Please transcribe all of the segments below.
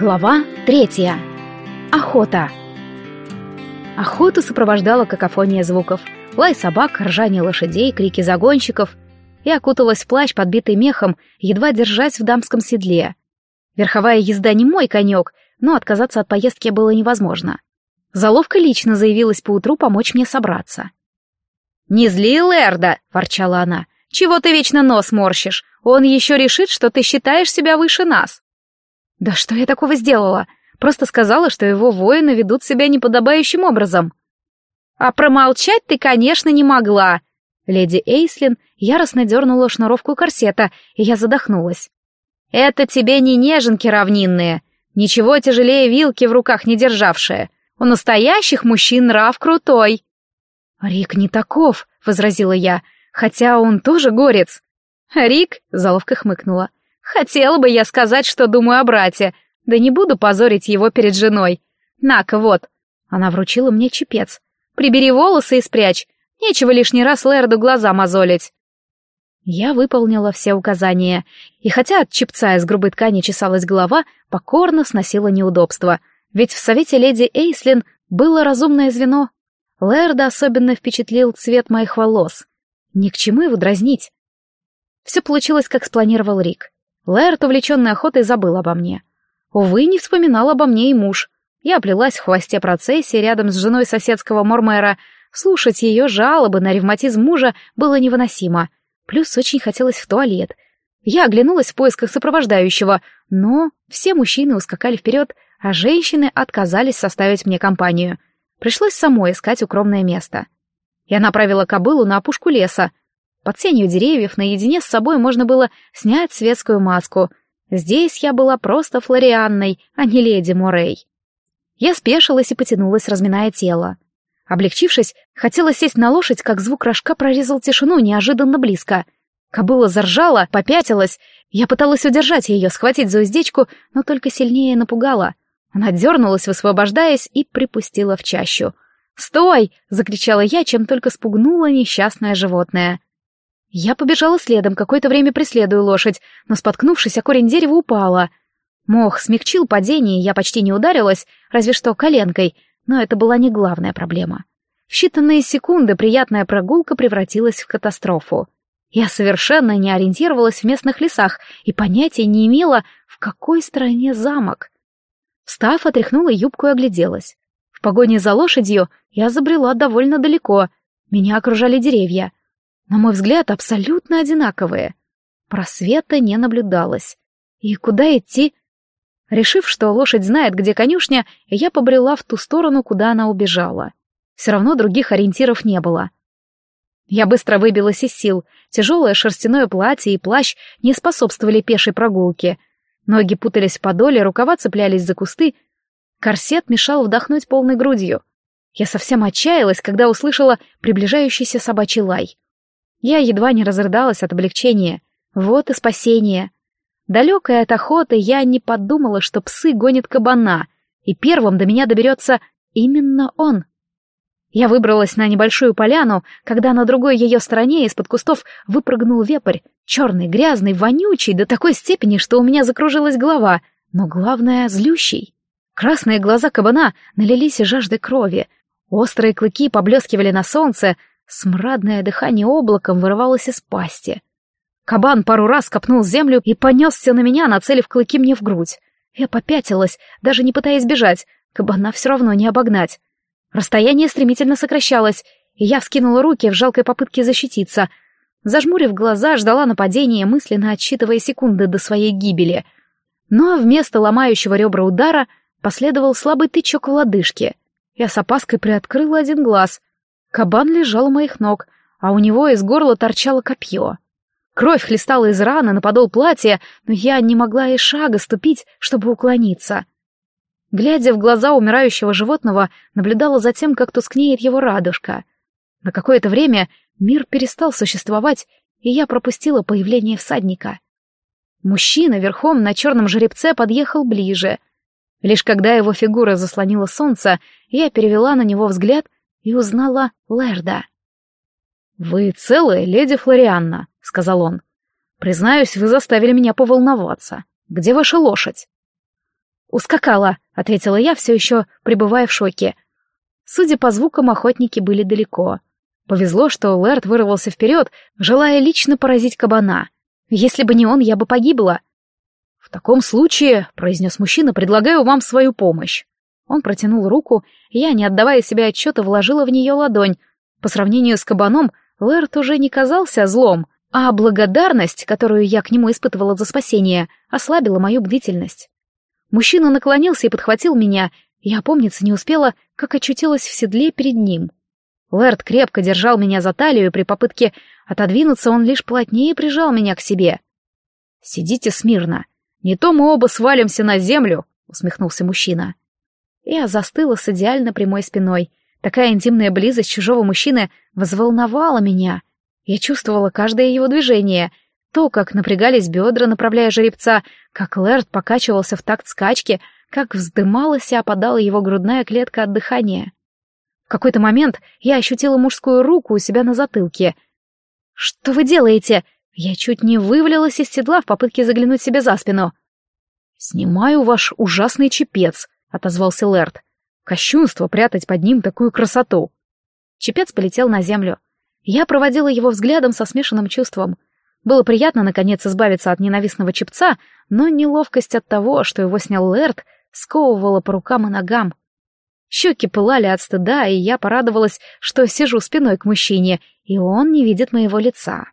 Глава третья. Охота. Охоту сопровождала какофония звуков. Лай собак, ржание лошадей, крики загонщиков. Я окуталась в плащ, подбитый мехом, едва держась в дамском седле. Верховая езда не мой конек, но отказаться от поездки было невозможно. Заловка лично заявилась поутру помочь мне собраться. «Не зли Лерда!» — ворчала она. «Чего ты вечно нос морщишь? Он еще решит, что ты считаешь себя выше нас!» Да что я такого сделала? Просто сказала, что его воины ведут себя неподобающим образом. А промолчать ты, конечно, не могла. Леди Эйслин яростно дернула шнуровку корсета, и я задохнулась. Это тебе не неженки равнинные, ничего тяжелее вилки в руках не державшие. У настоящих мужчин нрав крутой. Рик не таков, возразила я, хотя он тоже горец. Рик, заловка хмыкнула. Хотела бы я сказать, что думаю о брате, да не буду позорить его перед женой. На-ка, вот. Она вручила мне чепец. Прибери волосы и спрячь. Нечего лишний раз Лэрду глаза мозолить. Я выполнила все указания, и хотя от чепца из грубой ткани чесалась голова, покорно сносила неудобства, ведь в совете леди Эйслин было разумное звено. Лэрда особенно впечатлил цвет моих волос. Ни к чему его дразнить. Все получилось, как спланировал Рик. Лэрт, увлеченный охотой, забыл обо мне. Увы, не вспоминал обо мне и муж. Я плелась в хвосте процессии рядом с женой соседского Мормера. Слушать ее жалобы на ревматизм мужа было невыносимо. Плюс очень хотелось в туалет. Я оглянулась в поисках сопровождающего, но все мужчины ускакали вперед, а женщины отказались составить мне компанию. Пришлось самой искать укромное место. Я направила кобылу на опушку леса, под сенью деревьев наедине с собой можно было снять светскую маску. Здесь я была просто Флорианной, а не леди Морей. Я спешилась и потянулась, разминая тело. Облегчившись, хотела сесть на лошадь, как звук рожка прорезал тишину неожиданно близко. Кобыла заржала, попятилась. Я пыталась удержать ее, схватить за уздечку, но только сильнее напугала. Она дернулась, высвобождаясь, и припустила в чащу. «Стой!» — закричала я, чем только спугнула несчастное животное. Я побежала следом, какое-то время преследуя лошадь, но, споткнувшись о корень дерева, упала. Мох смягчил падение, я почти не ударилась, разве что коленкой, но это была не главная проблема. В считанные секунды приятная прогулка превратилась в катастрофу. Я совершенно не ориентировалась в местных лесах и понятия не имела, в какой стороне замок. Встав, отряхнула юбку и огляделась. В погоне за лошадью я забрела довольно далеко. Меня окружали деревья — на мой взгляд, абсолютно одинаковые. Просвета не наблюдалось. И куда идти? Решив, что лошадь знает, где конюшня, я побрела в ту сторону, куда она убежала. Все равно других ориентиров не было. Я быстро выбилась из сил. Тяжелое шерстяное платье и плащ не способствовали пешей прогулке. Ноги путались в подоле, рукава цеплялись за кусты. Корсет мешал вдохнуть полной грудью. Я совсем отчаялась, когда услышала приближающийся собачий лай. Я едва не разрыдалась от облегчения. Вот и спасение. Далекая от охоты, я не подумала, что псы гонят кабана, и первым до меня доберется именно он. Я выбралась на небольшую поляну, когда на другой ее стороне из-под кустов выпрыгнул вепрь, черный, грязный, вонючий, до такой степени, что у меня закружилась голова, но главное — злющий. Красные глаза кабана налились жаждой крови, острые клыки поблескивали на солнце, Смрадное дыхание облаком вырывалось из пасти. Кабан пару раз копнул землю и понесся на меня, нацелив клыки мне в грудь. Я попятилась, даже не пытаясь бежать. Кабана все равно не обогнать. Расстояние стремительно сокращалось, и я вскинула руки в жалкой попытке защититься. Зажмурив глаза, ждала нападения, мысленно отсчитывая секунды до своей гибели. Но вместо ломающего ребра удара последовал слабый тычок в лодыжке. Я с опаской приоткрыла один глаз. Кабан лежал у моих ног, а у него из горла торчало копье. Кровь хлестала из раны на подол платья, но я не могла и шага ступить, чтобы уклониться. Глядя в глаза умирающего животного, наблюдала за тем, как тускнеет его радужка. На какое-то время мир перестал существовать, и я пропустила появление всадника. Мужчина верхом на черном жеребце подъехал ближе. Лишь когда его фигура заслонила солнце, я перевела на него взгляд — и узнала Лерда. «Вы целая, леди Флорианна», — сказал он. «Признаюсь, вы заставили меня поволноваться. Где ваша лошадь?» «Ускакала», — ответила я, все еще пребывая в шоке. Судя по звукам, охотники были далеко. Повезло, что Лэрд вырвался вперед, желая лично поразить кабана. Если бы не он, я бы погибла. «В таком случае», — произнес мужчина, — «предлагаю вам свою помощь». Он протянул руку, я, не отдавая себе отчета, вложила в нее ладонь. По сравнению с кабаном, Лэрд уже не казался злом, а благодарность, которую я к нему испытывала за спасение, ослабила мою бдительность. Мужчина наклонился и подхватил меня, и опомниться не успела, как очутилась в седле перед ним. Лэрд крепко держал меня за талию, и при попытке отодвинуться он лишь плотнее прижал меня к себе. «Сидите смирно. Не то мы оба свалимся на землю», — усмехнулся мужчина. Я застыла с идеально прямой спиной. Такая интимная близость чужого мужчины взволновала меня. Я чувствовала каждое его движение — то, как напрягались бедра, направляя жеребца, как Лэрд покачивался в такт скачки, как вздымалась и опадала его грудная клетка от дыхания. В какой-то момент я ощутила мужскую руку у себя на затылке. «Что вы делаете?» Я чуть не вывалилась из седла в попытке заглянуть себе за спину. «Снимаю ваш ужасный чепец», — отозвался Лэрд. «Кощунство прятать под ним такую красоту». Чепец полетел на землю. Я проводила его взглядом со смешанным чувством — было приятно, наконец, избавиться от ненавистного чепца, но неловкость от того, что его снял Лэрд, сковывала по рукам и ногам. Щеки пылали от стыда, и я порадовалась, что сижу спиной к мужчине, и он не видит моего лица.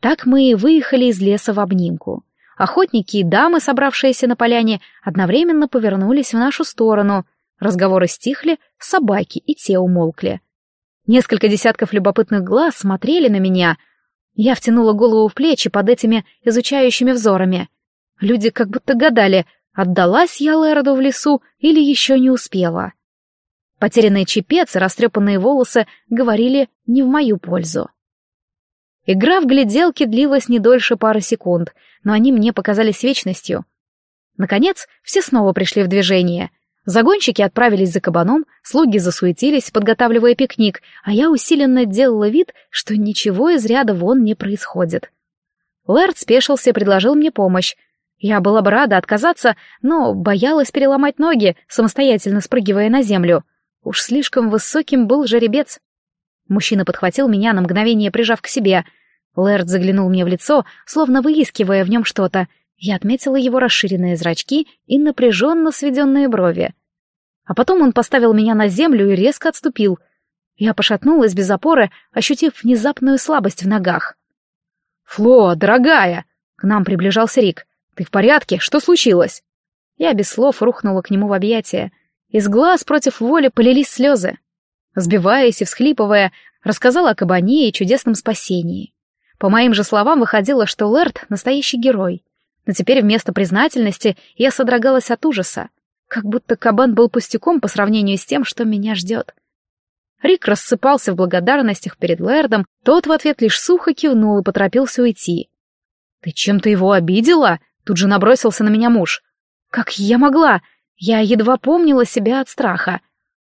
Так мы и выехали из леса в обнимку. Охотники и дамы, собравшиеся на поляне, одновременно повернулись в нашу сторону. Разговоры стихли, собаки и те умолкли. Несколько десятков любопытных глаз смотрели на меня — я втянула голову в плечи под этими изучающими взорами. Люди как будто гадали, отдалась я Лэроду в лесу или еще не успела. Потерянный чепец и растрепанные волосы говорили не в мою пользу. Игра в гляделки длилась не дольше пары секунд, но они мне показались вечностью. Наконец, все снова пришли в движение — Загонщики отправились за кабаном, слуги засуетились, подготавливая пикник, а я усиленно делала вид, что ничего из ряда вон не происходит. Лэрд спешился и предложил мне помощь. Я была бы рада отказаться, но боялась переломать ноги, самостоятельно спрыгивая на землю. Уж слишком высоким был жеребец. Мужчина подхватил меня на мгновение, прижав к себе. Лэрд заглянул мне в лицо, словно выискивая в нем что-то — я отметила его расширенные зрачки и напряженно сведенные брови. А потом он поставил меня на землю и резко отступил. Я пошатнулась без опоры, ощутив внезапную слабость в ногах. «Фло, дорогая!» — к нам приближался Рик. «Ты в порядке? Что случилось?» Я без слов рухнула к нему в объятия. Из глаз против воли полились слезы. Сбиваясь и всхлипывая, рассказала о кабане и чудесном спасении. По моим же словам, выходило, что Лэрд — настоящий герой но теперь вместо признательности я содрогалась от ужаса, как будто кабан был пустяком по сравнению с тем, что меня ждет. Рик рассыпался в благодарностях перед Лэрдом, тот в ответ лишь сухо кивнул и поторопился уйти. «Ты чем-то его обидела?» — тут же набросился на меня муж. «Как я могла? Я едва помнила себя от страха.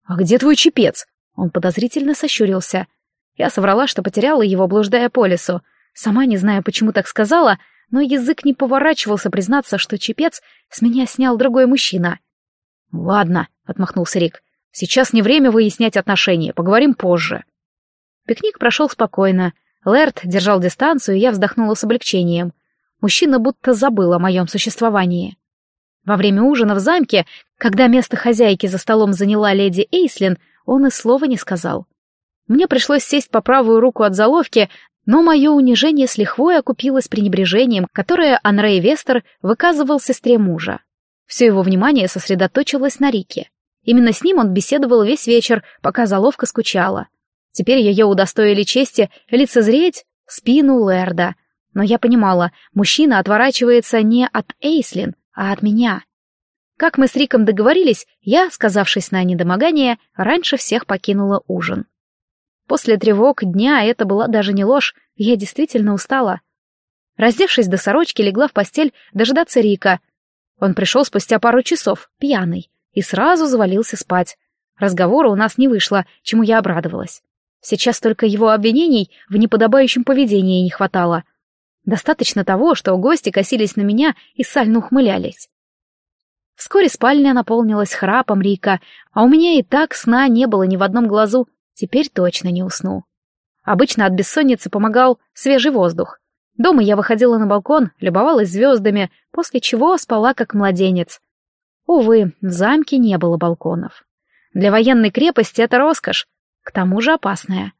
А где твой чепец?» Он подозрительно сощурился. Я соврала, что потеряла его, блуждая по лесу. Сама не знаю, почему так сказала, но язык не поворачивался признаться, что чепец с меня снял другой мужчина. «Ладно», — отмахнулся Рик, — «сейчас не время выяснять отношения, поговорим позже». Пикник прошел спокойно. Лэрд держал дистанцию, и я вздохнула с облегчением. Мужчина будто забыл о моем существовании. Во время ужина в замке, когда место хозяйки за столом заняла леди Эйслин, он и слова не сказал. Мне пришлось сесть по правую руку от заловки, но мое унижение с лихвой окупилось пренебрежением, которое Анрей Вестер выказывал сестре мужа. Все его внимание сосредоточилось на Рике. Именно с ним он беседовал весь вечер, пока заловка скучала. Теперь ее удостоили чести лицезреть спину Лерда. Но я понимала, мужчина отворачивается не от Эйслин, а от меня. Как мы с Риком договорились, я, сказавшись на недомогание, раньше всех покинула ужин. После тревог дня это была даже не ложь, я действительно устала. Раздевшись до сорочки, легла в постель дожидаться Рика. Он пришел спустя пару часов, пьяный, и сразу завалился спать. Разговора у нас не вышло, чему я обрадовалась. Сейчас только его обвинений в неподобающем поведении не хватало. Достаточно того, что гости косились на меня и сально ухмылялись. Вскоре спальня наполнилась храпом Рика, а у меня и так сна не было ни в одном глазу, теперь точно не усну. Обычно от бессонницы помогал свежий воздух. Дома я выходила на балкон, любовалась звездами, после чего спала как младенец. Увы, в замке не было балконов. Для военной крепости это роскошь, к тому же опасная.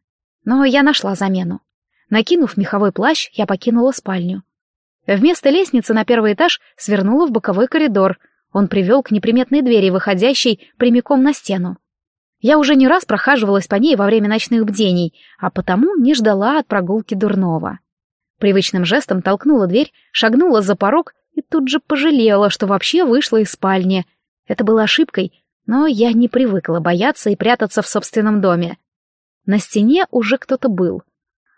Но я нашла замену. Накинув меховой плащ, я покинула спальню. Вместо лестницы на первый этаж свернула в боковой коридор. Он привел к неприметной двери, выходящей прямиком на стену. Я уже не раз прохаживалась по ней во время ночных бдений, а потому не ждала от прогулки дурного. Привычным жестом толкнула дверь, шагнула за порог и тут же пожалела, что вообще вышла из спальни. Это было ошибкой, но я не привыкла бояться и прятаться в собственном доме. На стене уже кто-то был.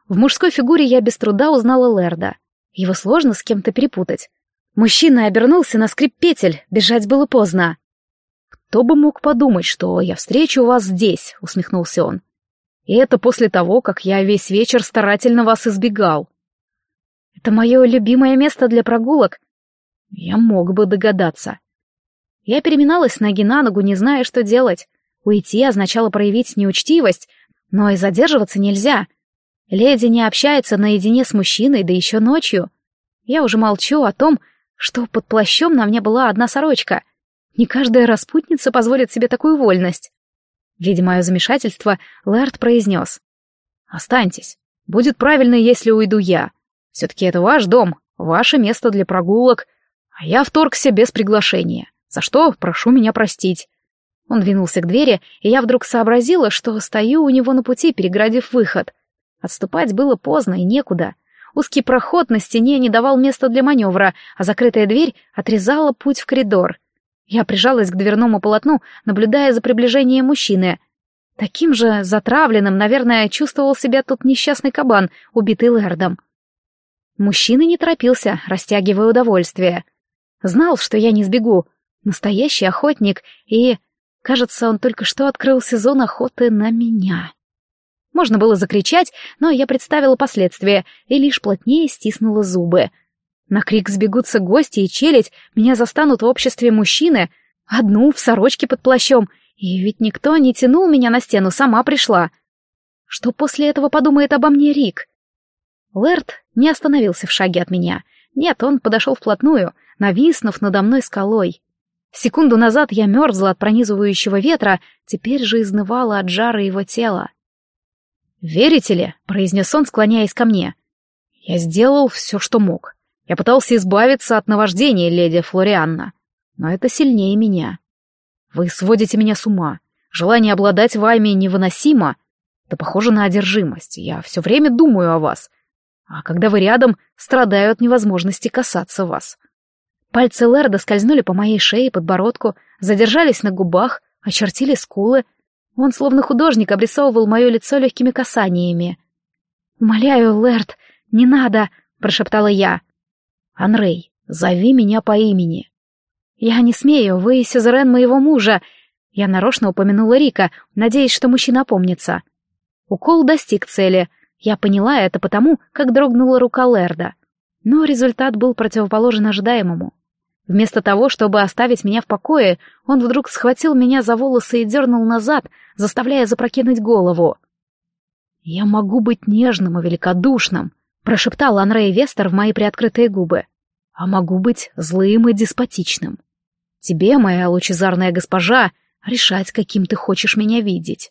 В мужской фигуре я без труда узнала Лерда. Его сложно с кем-то перепутать. Мужчина обернулся на скрип петель, бежать было поздно. «Кто бы мог подумать, что я встречу вас здесь?» — усмехнулся он. «И это после того, как я весь вечер старательно вас избегал». «Это мое любимое место для прогулок?» Я мог бы догадаться. Я переминалась с ноги на ногу, не зная, что делать. Уйти означало проявить неучтивость, но и задерживаться нельзя. Леди не общается наедине с мужчиной, да еще ночью. Я уже молчу о том, что под плащом на мне была одна сорочка. Не каждая распутница позволит себе такую вольность. Видя мое замешательство, Лэрд произнес. «Останьтесь. Будет правильно, если уйду я. Все-таки это ваш дом, ваше место для прогулок, а я вторгся без приглашения, за что прошу меня простить». Он двинулся к двери, и я вдруг сообразила, что стою у него на пути, переградив выход. Отступать было поздно и некуда. Узкий проход на стене не давал места для маневра, а закрытая дверь отрезала путь в коридор. Я прижалась к дверному полотну, наблюдая за приближением мужчины. Таким же затравленным, наверное, чувствовал себя тот несчастный кабан, убитый Лэрдом. Мужчина не торопился, растягивая удовольствие. Знал, что я не сбегу. Настоящий охотник, и, кажется, он только что открыл сезон охоты на меня. Можно было закричать, но я представила последствия и лишь плотнее стиснула зубы — на крик сбегутся гости и челядь, меня застанут в обществе мужчины, одну в сорочке под плащом, и ведь никто не тянул меня на стену, сама пришла. Что после этого подумает обо мне Рик? Лэрд не остановился в шаге от меня. Нет, он подошел вплотную, нависнув надо мной скалой. Секунду назад я мерзла от пронизывающего ветра, теперь же изнывала от жара его тела. «Верите ли?» — произнес он, склоняясь ко мне. «Я сделал все, что мог. Я пытался избавиться от наваждения, леди Флорианна, но это сильнее меня. Вы сводите меня с ума. Желание обладать вами невыносимо. Это похоже на одержимость. Я все время думаю о вас. А когда вы рядом, страдаю от невозможности касаться вас. Пальцы Лерда скользнули по моей шее и подбородку, задержались на губах, очертили скулы. Он, словно художник, обрисовывал мое лицо легкими касаниями. «Умоляю, Лерд, не надо!» — прошептала я. «Анрей, зови меня по имени». «Я не смею, вы сюзерен моего мужа». Я нарочно упомянула Рика, надеясь, что мужчина опомнится. Укол достиг цели. Я поняла это потому, как дрогнула рука Лерда. Но результат был противоположен ожидаемому. Вместо того, чтобы оставить меня в покое, он вдруг схватил меня за волосы и дернул назад, заставляя запрокинуть голову. «Я могу быть нежным и великодушным», прошептал Анрей Вестер в мои приоткрытые губы. А могу быть злым и деспотичным. Тебе, моя лучезарная госпожа, решать, каким ты хочешь меня видеть.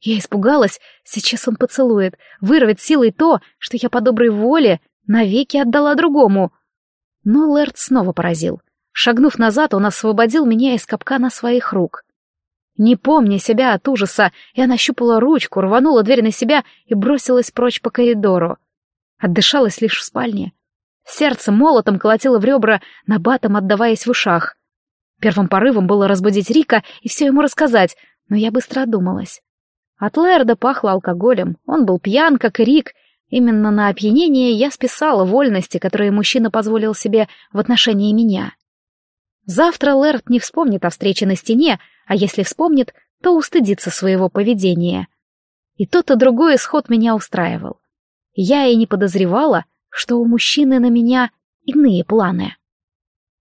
Я испугалась, сейчас он поцелует, вырвет силой то, что я по доброй воле навеки отдала другому. Но Лэрд снова поразил. Шагнув назад, он освободил меня из капкана своих рук. Не помня себя от ужаса, я нащупала ручку, рванула дверь на себя и бросилась прочь по коридору. Отдышалась лишь в спальне. Сердце молотом колотило в ребра, набатом отдаваясь в ушах. Первым порывом было разбудить Рика и все ему рассказать, но я быстро одумалась. От Лэрда пахло алкоголем, он был пьян, как и Рик. Именно на опьянение я списала вольности, которые мужчина позволил себе в отношении меня. Завтра Лэрд не вспомнит о встрече на стене, а если вспомнит, то устыдится своего поведения. И тот и другой исход меня устраивал. Я и не подозревала, что у мужчины на меня иные планы.